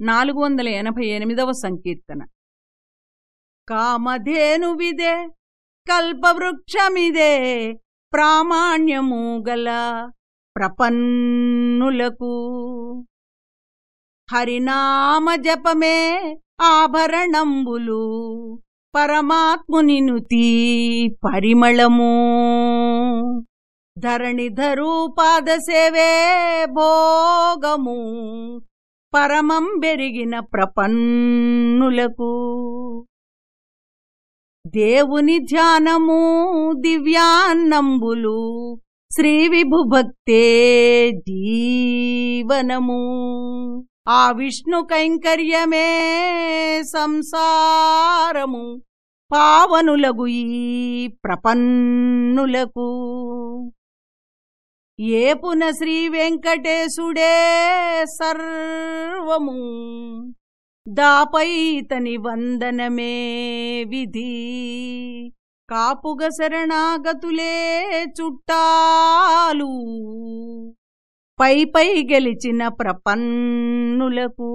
నాలుగు వందల ఎనభై ఎనిమిదవ సంకీర్తన. కామధేనువిదే కల్పవృక్షమిదే ప్రామాణ్యము గల ప్రపన్నులకు. హరినామ జపమే ఆభరణంబులు పరమాత్ముని నుతి పరిమళము. ధరణిధరూపాదసేవే భోగము పరమం బెరిగిన ప్రపన్నులకు. దేవుని ధ్యానము దివ్యాన్నంబులు శ్రీ విభుభక్తే జీవనము. ఆ విష్ణు కైంకర్యమే సంసారము పావనులగు ఈ ప్రపన్నులకు. ఏపున శ్రీ వెంకటేశుడే సర్వము. దాపైతని వందనమే విధి. కాపుగ శరణాగతులే చుట్టాలు. పై పై గెలిచిన ప్రపన్నులకు